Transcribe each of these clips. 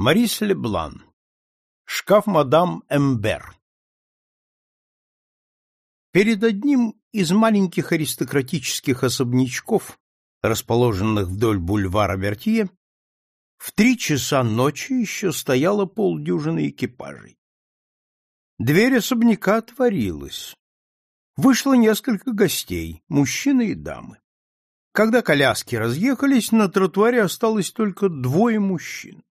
Марис Леблан. Шкаф мадам Эмбер. Перед одним из маленьких аристократических особнячков, расположенных вдоль бульвара Вертье, в три часа ночи еще стояло полдюжины экипажей. Дверь особняка отворилась. Вышло несколько гостей, мужчины и дамы. Когда коляски разъехались, на тротуаре осталось только двое мужчин.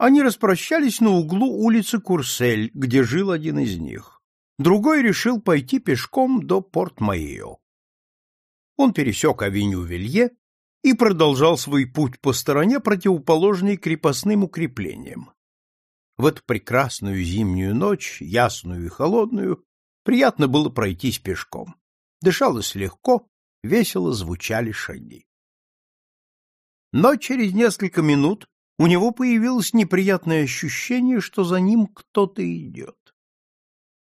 Они распрощались на углу улицы Курсель, где жил один из них. Другой решил пойти пешком до Порт-Майо. Он пересек авеню Вилье и продолжал свой путь по стороне, противоположной крепостным укреплениям. В эту прекрасную зимнюю ночь, ясную и холодную, приятно было пройтись пешком. Дышалось легко, весело звучали шаги. Но через несколько минут у него появилось неприятное ощущение, что за ним кто-то идет.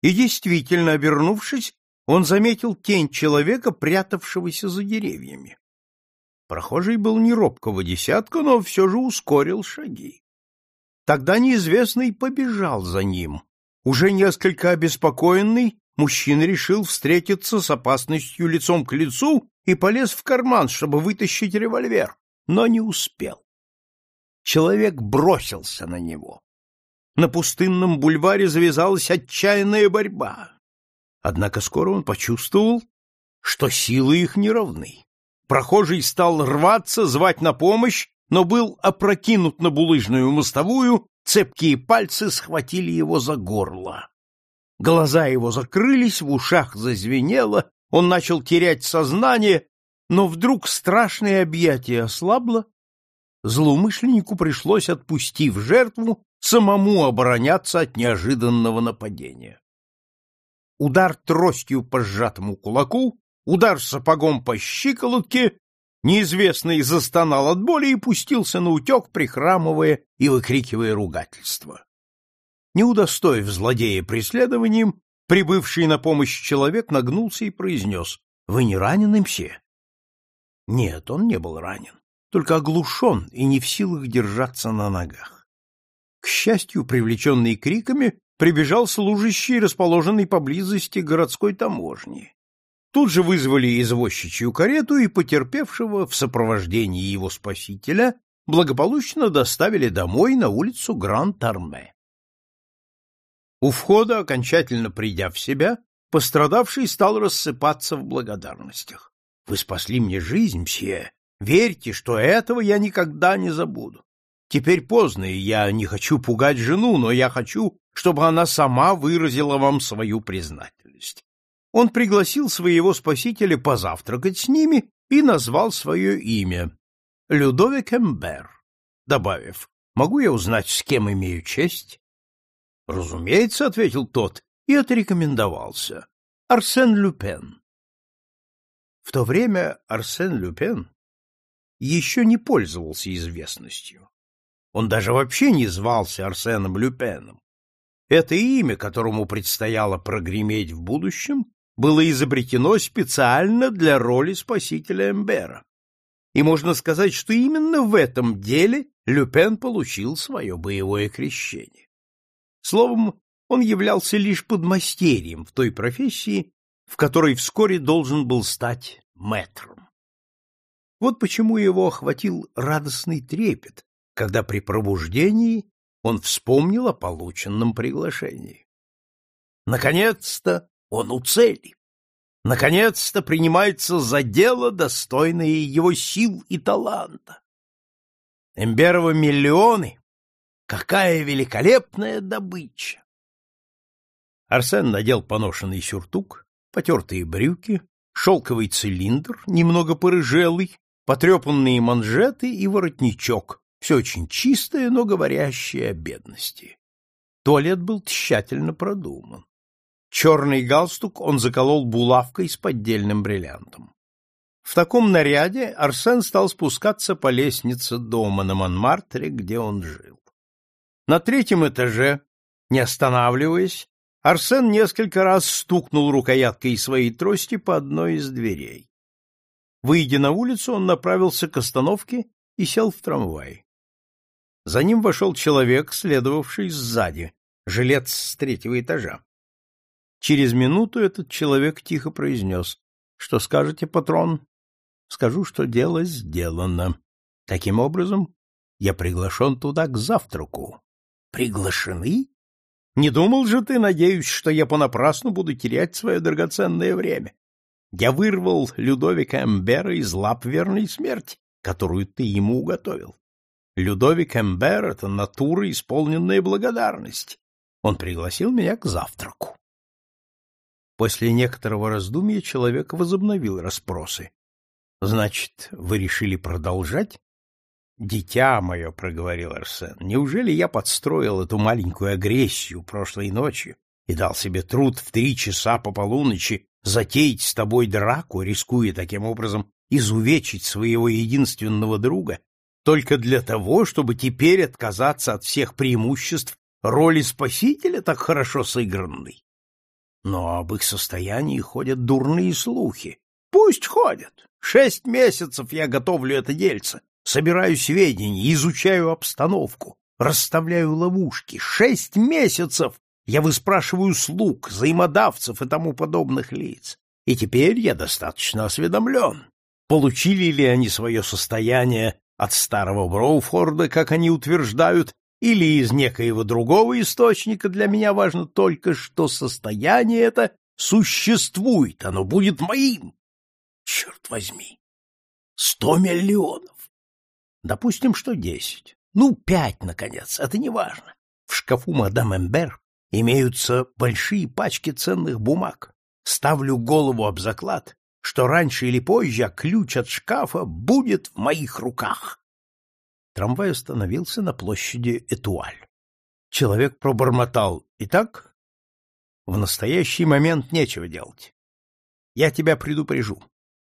И действительно, обернувшись, он заметил тень человека, прятавшегося за деревьями. Прохожий был не робкого десятка, но все же ускорил шаги. Тогда неизвестный побежал за ним. Уже несколько обеспокоенный, мужчина решил встретиться с опасностью лицом к лицу и полез в карман, чтобы вытащить револьвер, но не успел человек бросился на него. На пустынном бульваре завязалась отчаянная борьба. Однако скоро он почувствовал, что силы их не равны. Прохожий стал рваться, звать на помощь, но был опрокинут на булыжную мостовую, цепкие пальцы схватили его за горло. Глаза его закрылись, в ушах зазвенело, он начал терять сознание, но вдруг страшное объятие ослабло, злоумышленнику пришлось, отпустив жертву, самому обороняться от неожиданного нападения. Удар тростью по сжатому кулаку, удар сапогом по щиколотке, неизвестный застонал от боли и пустился на утек, прихрамывая и выкрикивая ругательство. Не удостоив злодея преследованием, прибывший на помощь человек нагнулся и произнес «Вы не ранены, мсье?» Нет, он не был ранен только оглушен и не в силах держаться на ногах. К счастью, привлеченный криками, прибежал служащий, расположенный поблизости городской таможни. Тут же вызвали извозчичью карету и потерпевшего в сопровождении его спасителя благополучно доставили домой на улицу Гранд-Арме. У входа, окончательно придя в себя, пострадавший стал рассыпаться в благодарностях. — Вы спасли мне жизнь, мсье, Верьте, что этого я никогда не забуду. Теперь поздно, и я не хочу пугать жену, но я хочу, чтобы она сама выразила вам свою признательность. Он пригласил своего спасителя позавтракать с ними и назвал свое имя — Людовик Эмбер, добавив, «Могу я узнать, с кем имею честь?» «Разумеется», — ответил тот и отрекомендовался. «Арсен Люпен». В то время Арсен Люпен еще не пользовался известностью. Он даже вообще не звался Арсеном Люпеном. Это имя, которому предстояло прогреметь в будущем, было изобретено специально для роли спасителя Эмбера. И можно сказать, что именно в этом деле Люпен получил свое боевое крещение. Словом, он являлся лишь подмастерьем в той профессии, в которой вскоре должен был стать мэтром. Вот почему его охватил радостный трепет, когда при пробуждении он вспомнил о полученном приглашении. Наконец-то он у цели. Наконец-то принимается за дело, достойное его сил и таланта. Эмберова миллионы. Какая великолепная добыча! Арсен надел поношенный сюртук, потертые брюки, шелковый цилиндр, немного порыжелый, потрепанные манжеты и воротничок, все очень чистое, но говорящее о бедности. Туалет был тщательно продуман. Черный галстук он заколол булавкой с поддельным бриллиантом. В таком наряде Арсен стал спускаться по лестнице дома на Монмартре, где он жил. На третьем этаже, не останавливаясь, Арсен несколько раз стукнул рукояткой своей трости по одной из дверей. Выйдя на улицу, он направился к остановке и сел в трамвай. За ним вошел человек, следовавший сзади, жилец с третьего этажа. Через минуту этот человек тихо произнес. — Что скажете, патрон? — Скажу, что дело сделано. Таким образом, я приглашен туда к завтраку. — Приглашены? Не думал же ты, надеюсь, что я понапрасну буду терять свое драгоценное время? Я вырвал Людовика Эмбера из лап верной смерти, которую ты ему уготовил. Людовик Эмбер — это натура, исполненная благодарность. Он пригласил меня к завтраку. После некоторого раздумья человек возобновил расспросы. — Значит, вы решили продолжать? — Дитя мое, — проговорил Арсен, — неужели я подстроил эту маленькую агрессию прошлой ночью и дал себе труд в три часа по полуночи затеять с тобой драку, рискуя таким образом изувечить своего единственного друга только для того, чтобы теперь отказаться от всех преимуществ роли спасителя, так хорошо сыгранной. Но об их состоянии ходят дурные слухи. Пусть ходят. Шесть месяцев я готовлю это дельце, собираю сведения, изучаю обстановку, расставляю ловушки. Шесть месяцев я выспрашиваю слуг, взаимодавцев и тому подобных лиц. И теперь я достаточно осведомлен. Получили ли они свое состояние от старого Броуфорда, как они утверждают, или из некоего другого источника, для меня важно только, что состояние это существует, оно будет моим. Черт возьми! Сто миллионов! Допустим, что десять. Ну, пять, наконец, это не важно. В шкафу мадам Эмбер имеются большие пачки ценных бумаг. Ставлю голову об заклад, что раньше или позже ключ от шкафа будет в моих руках. Трамвай остановился на площади Этуаль. Человек пробормотал. «Итак, в настоящий момент нечего делать. Я тебя предупрежу.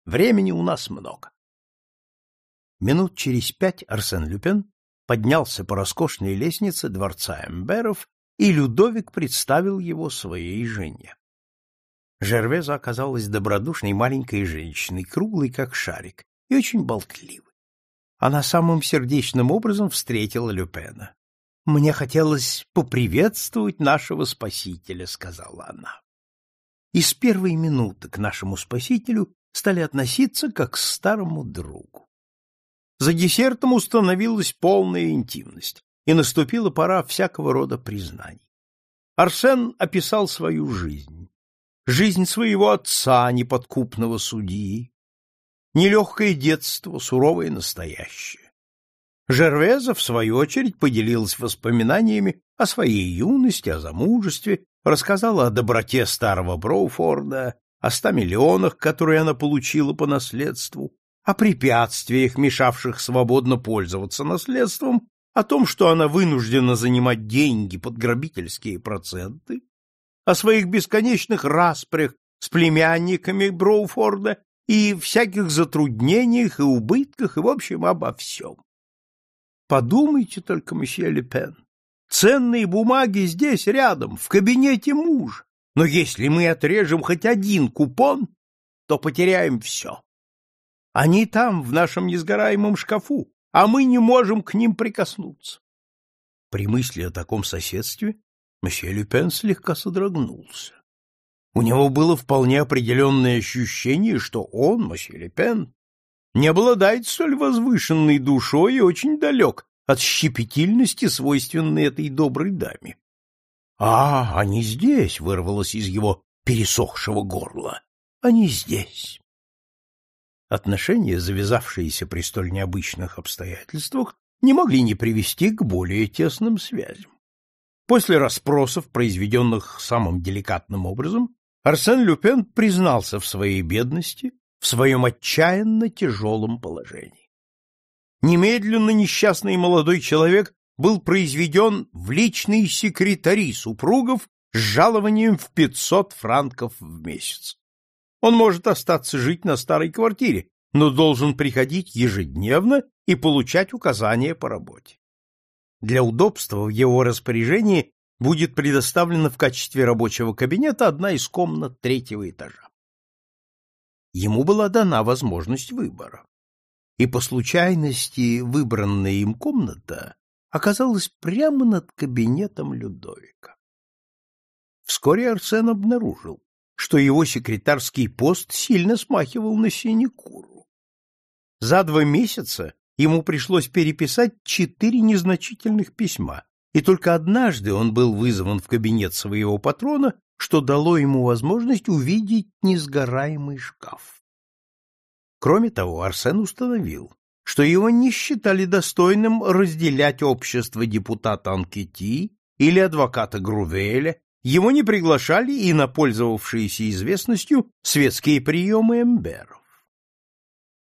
Времени у нас много». Минут через пять Арсен Люпен поднялся по роскошной лестнице дворца Эмберов, и Людовик представил его своей жене. Жервеза оказалась добродушной маленькой женщиной, круглой как шарик, и очень болтливой. Она самым сердечным образом встретила Люпена. «Мне хотелось поприветствовать нашего спасителя», — сказала она. И с первой минуты к нашему спасителю стали относиться как к старому другу. За десертом установилась полная интимность, и наступила пора всякого рода признаний. Арсен описал свою жизнь, жизнь своего отца, неподкупного судьи, нелегкое детство, суровое настоящее. Жервеза, в свою очередь, поделилась воспоминаниями о своей юности, о замужестве, рассказала о доброте старого Броуфорда, о ста миллионах, которые она получила по наследству, о препятствиях, мешавших свободно пользоваться наследством, о том, что она вынуждена занимать деньги под грабительские проценты, о своих бесконечных распрях с племянниками Броуфорда и всяких затруднениях и убытках, и, в общем, обо всем. Подумайте только, месье Лепен, ценные бумаги здесь рядом, в кабинете мужа, но если мы отрежем хоть один купон, то потеряем все. Они там, в нашем несгораемом шкафу, а мы не можем к ним прикоснуться. При мысли о таком соседстве месье Люпен слегка содрогнулся. У него было вполне определенное ощущение, что он, мосье Лепен, не обладает столь возвышенной душой и очень далек от щепетильности, свойственной этой доброй даме. — А, они здесь! — вырвалось из его пересохшего горла. — Они здесь! Отношения, завязавшиеся при столь необычных обстоятельствах, не могли не привести к более тесным связям. После расспросов, произведенных самым деликатным образом, Арсен Люпен признался в своей бедности, в своем отчаянно тяжелом положении. Немедленно несчастный молодой человек был произведен в личные секретари супругов с жалованием в 500 франков в месяц. Он может остаться жить на старой квартире, но должен приходить ежедневно и получать указания по работе. Для удобства в его распоряжении будет предоставлена в качестве рабочего кабинета одна из комнат третьего этажа. Ему была дана возможность выбора. И по случайности выбранная им комната оказалась прямо над кабинетом Людовика. Вскоре Арсен обнаружил, что его секретарский пост сильно смахивал на синекуру. За два месяца ему пришлось переписать четыре незначительных письма, и только однажды он был вызван в кабинет своего патрона, что дало ему возможность увидеть несгораемый шкаф. Кроме того, Арсен установил, что его не считали достойным разделять общество депутата Анкети или адвоката Грувеля, его не приглашали и на пользовавшиеся известностью светские приемы эмберов.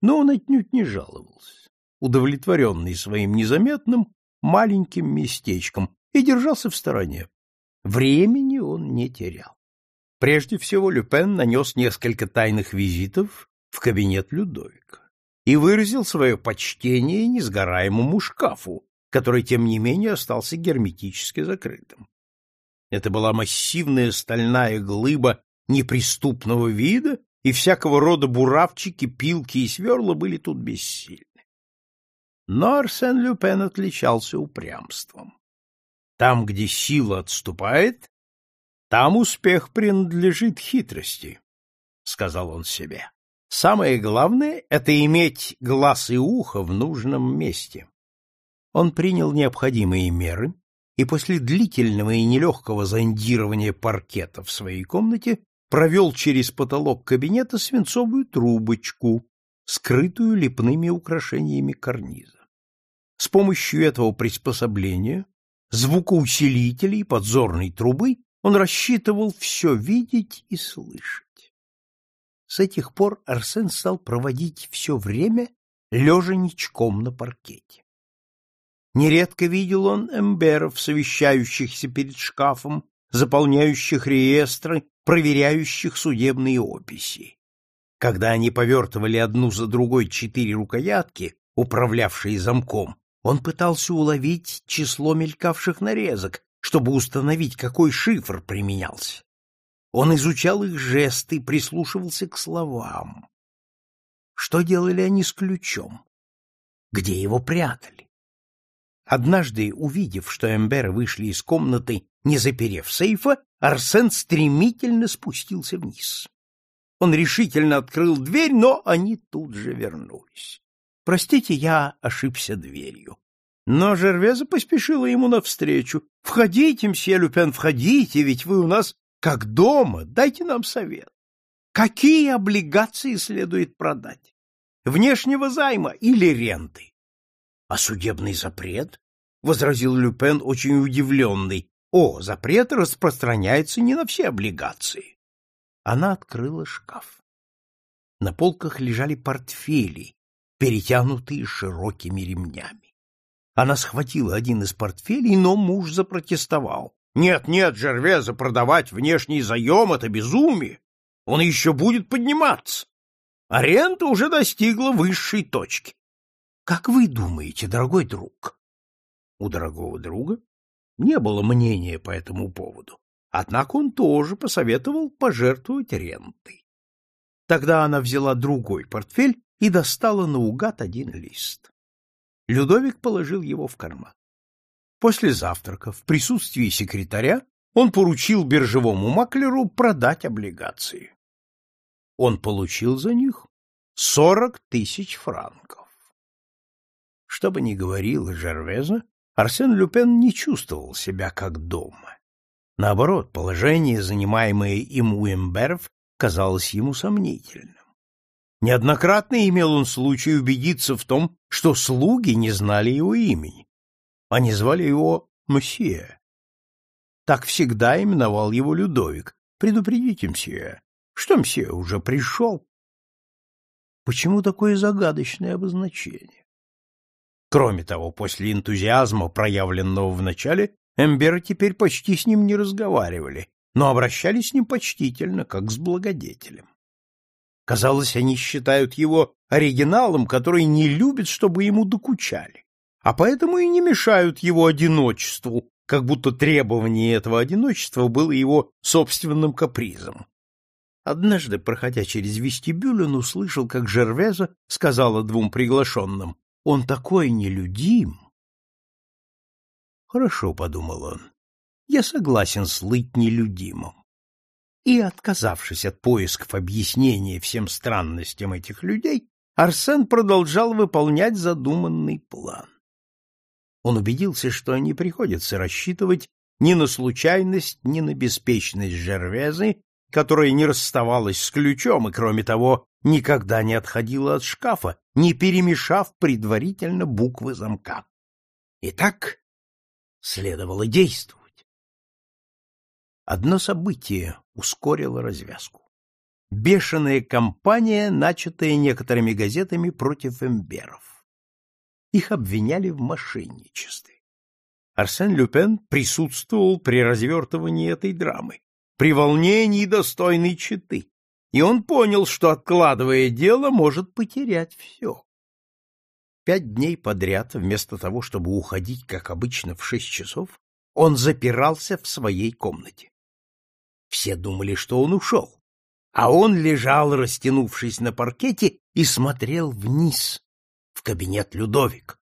Но он отнюдь не жаловался, удовлетворенный своим незаметным маленьким местечком, и держался в стороне. Времени он не терял. Прежде всего Люпен нанес несколько тайных визитов в кабинет Людовика и выразил свое почтение несгораемому шкафу, который, тем не менее, остался герметически закрытым. Это была массивная стальная глыба неприступного вида, и всякого рода буравчики, пилки и сверла были тут бессильны. Но Арсен Люпен отличался упрямством. Там, где сила отступает, там успех принадлежит хитрости, — сказал он себе. Самое главное — это иметь глаз и ухо в нужном месте. Он принял необходимые меры и после длительного и нелегкого зондирования паркета в своей комнате провел через потолок кабинета свинцовую трубочку, скрытую лепными украшениями карниза. С помощью этого приспособления, звукоусилителей и подзорной трубы он рассчитывал все видеть и слышать. С этих пор Арсен стал проводить все время лежа ничком на паркете. Нередко видел он эмберов, совещающихся перед шкафом, заполняющих реестры, проверяющих судебные описи. Когда они повертывали одну за другой четыре рукоятки, управлявшие замком, он пытался уловить число мелькавших нарезок, чтобы установить, какой шифр применялся. Он изучал их жесты, прислушивался к словам. Что делали они с ключом? Где его прятали? Однажды, увидев, что Эмберы вышли из комнаты, не заперев сейфа, Арсен стремительно спустился вниз. Он решительно открыл дверь, но они тут же вернулись. Простите, я ошибся дверью. Но Жервеза поспешила ему навстречу. — Входите, мсье Люпен, входите, ведь вы у нас как дома, дайте нам совет. Какие облигации следует продать? Внешнего займа или ренты? — А судебный запрет? — возразил Люпен, очень удивленный. — О, запрет распространяется не на все облигации. Она открыла шкаф. На полках лежали портфели, перетянутые широкими ремнями. Она схватила один из портфелей, но муж запротестовал. Нет, нет, Жервеза, продавать внешний заем — это безумие. Он еще будет подниматься. Аренда уже достигла высшей точки. Как вы думаете, дорогой друг? У дорогого друга не было мнения по этому поводу. Однако он тоже посоветовал пожертвовать рентой. Тогда она взяла другой портфель и достала наугад один лист. Людовик положил его в карман. После завтрака, в присутствии секретаря, он поручил биржевому маклеру продать облигации. Он получил за них сорок тысяч франков. Что бы ни говорил Жервеза, Арсен Люпен не чувствовал себя как дома. Наоборот, положение, занимаемое им у Эмберов, казалось ему сомнительным. Неоднократно имел он случай убедиться в том, что слуги не знали его имени, они звали его Мсье. Так всегда именовал его Людовик. Предупредите, Мсье, что Мсье уже пришел. Почему такое загадочное обозначение? Кроме того, после энтузиазма, проявленного в начале, Эмберы теперь почти с ним не разговаривали, но обращались с ним почтительно, как с благодетелем. Казалось, они считают его оригиналом, который не любит, чтобы ему докучали а поэтому и не мешают его одиночеству, как будто требование этого одиночества было его собственным капризом. Однажды, проходя через вестибюль, он услышал, как Жервеза сказала двум приглашенным, «Он такой нелюдим!» Хорошо, — подумал он, — я согласен слыть нелюдимым. И, отказавшись от поисков объяснения всем странностям этих людей, Арсен продолжал выполнять задуманный план. Он убедился, что не приходится рассчитывать ни на случайность, ни на беспечность Жервезы, которая не расставалась с ключом и, кроме того, никогда не отходила от шкафа, не перемешав предварительно буквы замка. Итак, следовало действовать. Одно событие ускорило развязку. Бешеная кампания, начатая некоторыми газетами против эмберов. Их обвиняли в мошенничестве. Арсен Люпен присутствовал при развертывании этой драмы, при волнении достойной читы, и он понял, что, откладывая дело, может потерять все. Пять дней подряд, вместо того, чтобы уходить, как обычно, в шесть часов, он запирался в своей комнате. Все думали, что он ушел, а он лежал, растянувшись на паркете, и смотрел вниз, в кабинет Людовик.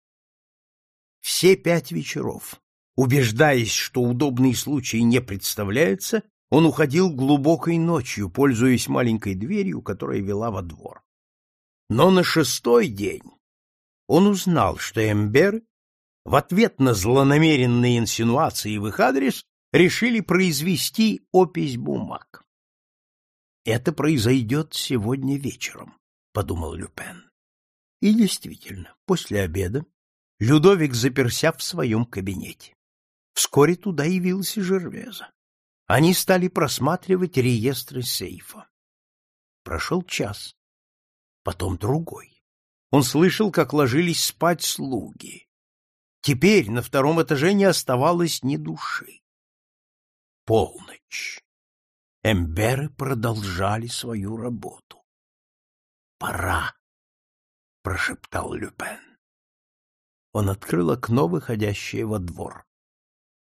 Все пять вечеров, убеждаясь, что удобный случай не представляется, он уходил глубокой ночью, пользуясь маленькой дверью, которая вела во двор. Но на шестой день он узнал, что Эмбер в ответ на злонамеренные инсинуации в их адрес решили произвести опись бумаг. «Это произойдет сегодня вечером», — подумал Люпен. И действительно, после обеда Людовик заперся в своем кабинете. Вскоре туда явился Жервеза. Они стали просматривать реестры сейфа. Прошел час, потом другой. Он слышал, как ложились спать слуги. Теперь на втором этаже не оставалось ни души. Полночь. Эмберы продолжали свою работу. «Пора», — прошептал Люпен он открыл окно, выходящее во двор.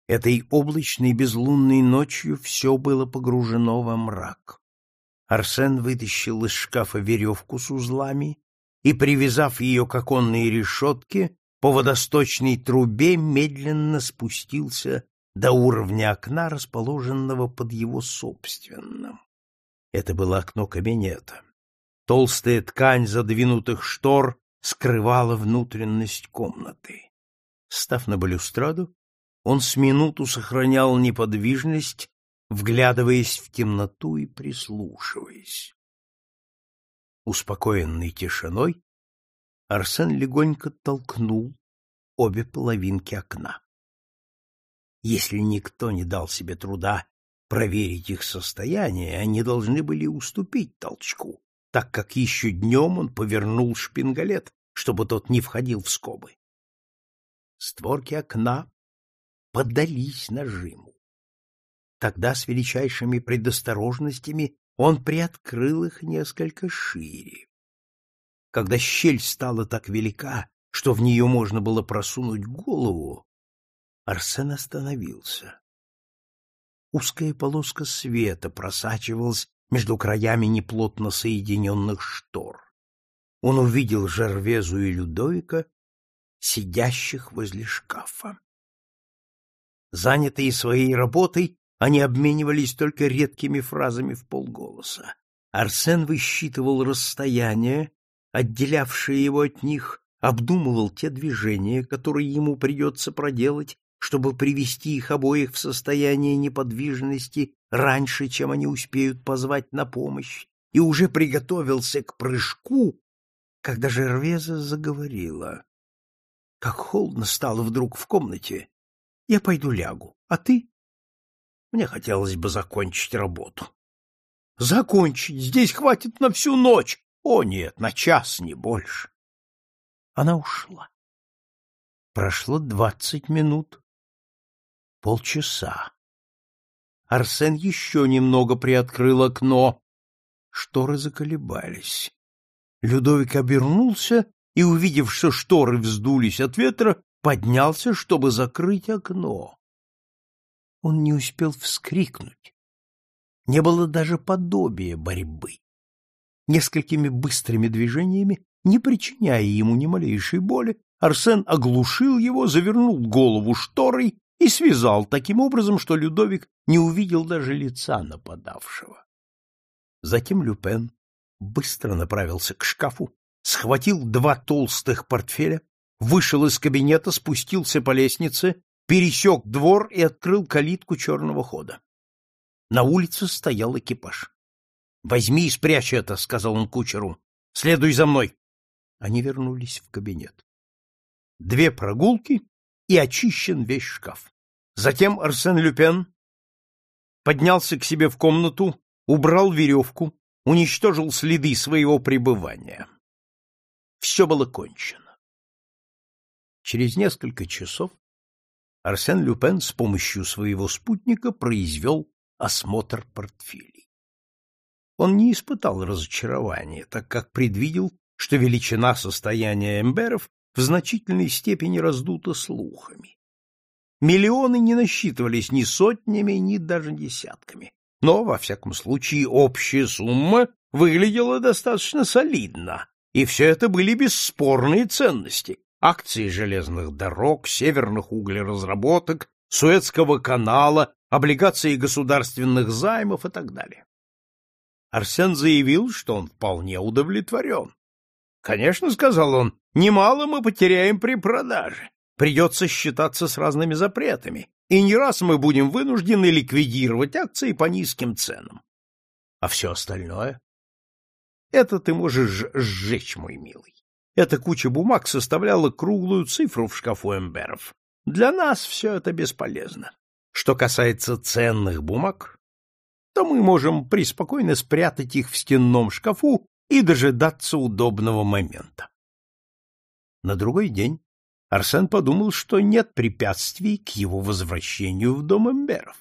Этой облачной безлунной ночью все было погружено во мрак. Арсен вытащил из шкафа веревку с узлами и, привязав ее к оконной решетке, по водосточной трубе медленно спустился до уровня окна, расположенного под его собственным. Это было окно кабинета. Толстая ткань задвинутых штор скрывала внутренность комнаты. Став на балюстраду, он с минуту сохранял неподвижность, вглядываясь в темноту и прислушиваясь. Успокоенный тишиной, Арсен легонько толкнул обе половинки окна. Если никто не дал себе труда проверить их состояние, они должны были уступить толчку, так как еще днем он повернул шпингалет, чтобы тот не входил в скобы. Створки окна поддались нажиму. Тогда с величайшими предосторожностями он приоткрыл их несколько шире. Когда щель стала так велика, что в нее можно было просунуть голову, Арсен остановился. Узкая полоска света просачивалась между краями неплотно соединенных штор. Он увидел Жервезу и Людовика, сидящих возле шкафа. Занятые своей работой, они обменивались только редкими фразами в полголоса. Арсен высчитывал расстояние, отделявшее его от них, обдумывал те движения, которые ему придется проделать, чтобы привести их обоих в состояние неподвижности раньше, чем они успеют позвать на помощь, и уже приготовился к прыжку, когда Жервеза заговорила. Как холодно стало вдруг в комнате. Я пойду лягу, а ты? Мне хотелось бы закончить работу. Закончить? Здесь хватит на всю ночь. О, нет, на час, не больше. Она ушла. Прошло двадцать минут полчаса. Арсен еще немного приоткрыл окно. Шторы заколебались. Людовик обернулся и, увидев, что шторы вздулись от ветра, поднялся, чтобы закрыть окно. Он не успел вскрикнуть. Не было даже подобия борьбы. Несколькими быстрыми движениями, не причиняя ему ни малейшей боли, Арсен оглушил его, завернул голову шторой и связал таким образом, что Людовик не увидел даже лица нападавшего. Затем Люпен быстро направился к шкафу, схватил два толстых портфеля, вышел из кабинета, спустился по лестнице, пересек двор и открыл калитку черного хода. На улице стоял экипаж. — Возьми и спрячь это, — сказал он кучеру. — Следуй за мной. Они вернулись в кабинет. Две прогулки и очищен весь шкаф. Затем Арсен Люпен поднялся к себе в комнату, убрал веревку, уничтожил следы своего пребывания. Все было кончено. Через несколько часов Арсен Люпен с помощью своего спутника произвел осмотр портфелей. Он не испытал разочарования, так как предвидел, что величина состояния эмберов в значительной степени раздута слухами. Миллионы не насчитывались ни сотнями, ни даже десятками. Но, во всяком случае, общая сумма выглядела достаточно солидно, и все это были бесспорные ценности. Акции железных дорог, северных углеразработок, Суэцкого канала, облигации государственных займов и так далее. Арсен заявил, что он вполне удовлетворен. Конечно, сказал он, немало мы потеряем при продаже. Придется считаться с разными запретами, и не раз мы будем вынуждены ликвидировать акции по низким ценам. А все остальное? Это ты можешь сжечь, мой милый. Эта куча бумаг составляла круглую цифру в шкафу эмберов. Для нас все это бесполезно. Что касается ценных бумаг, то мы можем преспокойно спрятать их в стенном шкафу и дожидаться удобного момента. На другой день Арсен подумал, что нет препятствий к его возвращению в дом Эмберов.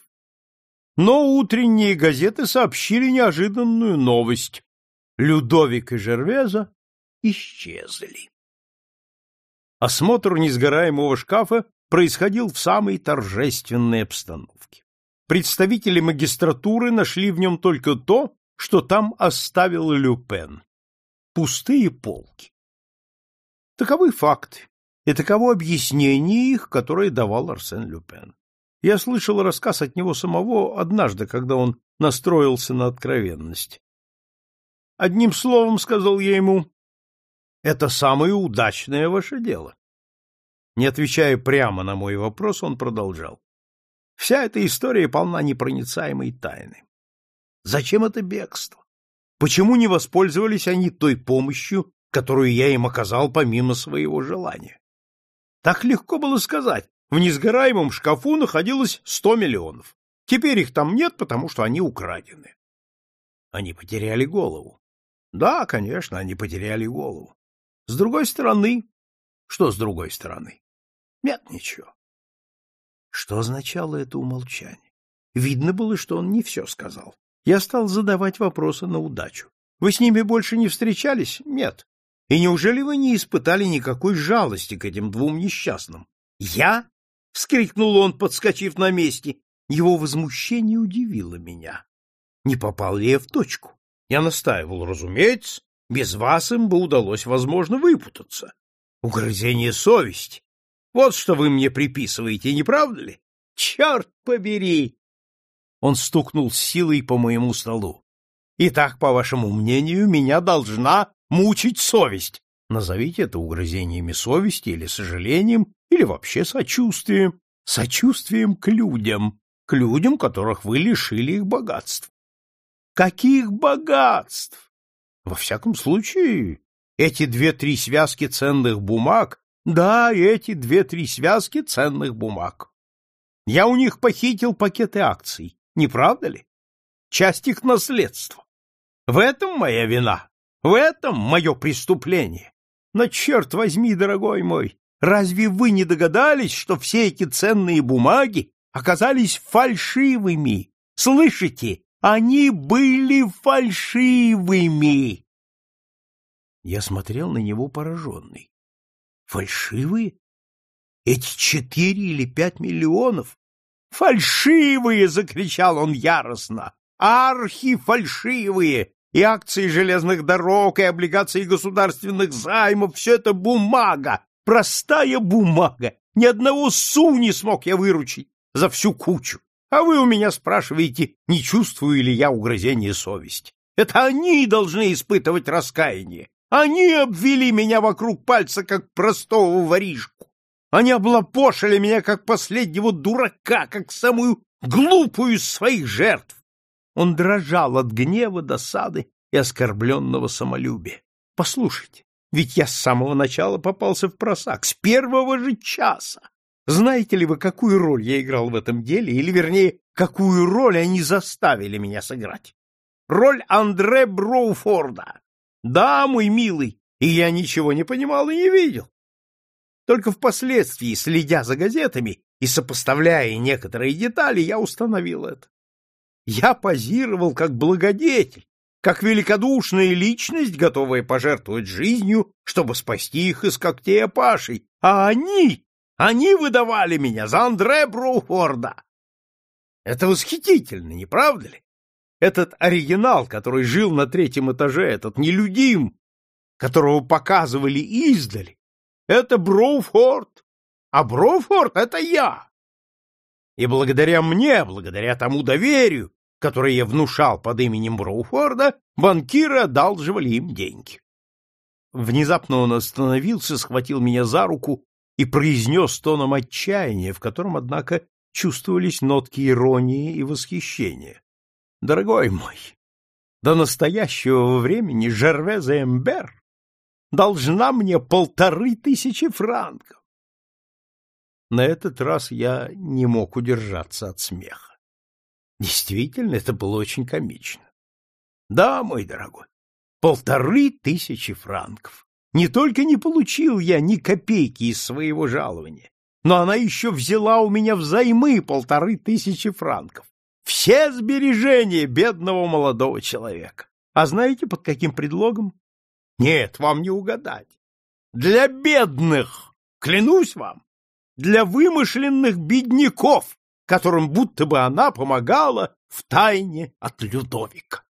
Но утренние газеты сообщили неожиданную новость. Людовик и Жервеза исчезли. Осмотр несгораемого шкафа происходил в самой торжественной обстановке. Представители магистратуры нашли в нем только то, что там оставил Люпен. Пустые полки. Таковы факты, и таково объяснение их, которое давал Арсен Люпен. Я слышал рассказ от него самого однажды, когда он настроился на откровенность. Одним словом, сказал я ему, это самое удачное ваше дело. Не отвечая прямо на мой вопрос, он продолжал. Вся эта история полна непроницаемой тайны. Зачем это бегство? Почему не воспользовались они той помощью, которую я им оказал помимо своего желания? Так легко было сказать. В несгораемом шкафу находилось сто миллионов. Теперь их там нет, потому что они украдены. Они потеряли голову. Да, конечно, они потеряли голову. С другой стороны... Что с другой стороны? Нет ничего. Что означало это умолчание? Видно было, что он не все сказал. Я стал задавать вопросы на удачу. Вы с ними больше не встречались? Нет. И неужели вы не испытали никакой жалости к этим двум несчастным? Я? вскрикнул он, подскочив на месте. Его возмущение удивило меня. Не попал ли я в точку? Я настаивал, разумеется, без вас им бы удалось, возможно, выпутаться. Угрызение совести. Вот что вы мне приписываете, не правда ли? Черт побери! Он стукнул с силой по моему столу. Итак, по вашему мнению, меня должна мучить совесть. Назовите это угрызениями совести или сожалением, или вообще сочувствием. Сочувствием к людям, к людям, которых вы лишили их богатств. Каких богатств? Во всяком случае, эти две-три связки ценных бумаг да, эти две-три связки ценных бумаг. Я у них похитил пакеты акций, не правда ли? Часть их наследства. В этом моя вина, в этом мое преступление. Но черт возьми, дорогой мой, разве вы не догадались, что все эти ценные бумаги оказались фальшивыми? Слышите? Они были фальшивыми. Я смотрел на него пораженный. Фальшивые? Эти четыре или пять миллионов? Фальшивые! — закричал он яростно. Архи-фальшивые! И акции железных дорог, и облигации государственных займов — все это бумага, простая бумага. Ни одного су не смог я выручить за всю кучу. А вы у меня спрашиваете, не чувствую ли я угрызения совести. Это они должны испытывать раскаяние. Они обвели меня вокруг пальца, как простого воришку. Они облапошили меня, как последнего дурака, как самую глупую из своих жертв. Он дрожал от гнева, досады и оскорбленного самолюбия. Послушайте, ведь я с самого начала попался в просак, с первого же часа. Знаете ли вы, какую роль я играл в этом деле, или, вернее, какую роль они заставили меня сыграть? Роль Андре Броуфорда. Да, мой милый, и я ничего не понимал и не видел. Только впоследствии, следя за газетами и сопоставляя некоторые детали, я установил это. Я позировал как благодетель, как великодушная личность, готовая пожертвовать жизнью, чтобы спасти их из когтей Апашей, а они, они выдавали меня за Андре Броуфорда. Это восхитительно, не правда ли? Этот оригинал, который жил на третьем этаже, этот нелюдим, которого показывали издали, это Броуфорд, а Броуфорд — это я. И благодаря мне, благодаря тому доверию, которое я внушал под именем Броуфорда, банкиры одалживали им деньги. Внезапно он остановился, схватил меня за руку и произнес тоном отчаяния, в котором, однако, чувствовались нотки иронии и восхищения. — Дорогой мой, до настоящего времени Жервеза Эмбер должна мне полторы тысячи франков. На этот раз я не мог удержаться от смеха. Действительно, это было очень комично. Да, мой дорогой, полторы тысячи франков. Не только не получил я ни копейки из своего жалования, но она еще взяла у меня взаймы полторы тысячи франков. Все сбережения бедного молодого человека. А знаете, под каким предлогом? Нет, вам не угадать. Для бедных, клянусь вам, для вымышленных бедняков, которым будто бы она помогала в тайне от Людовика.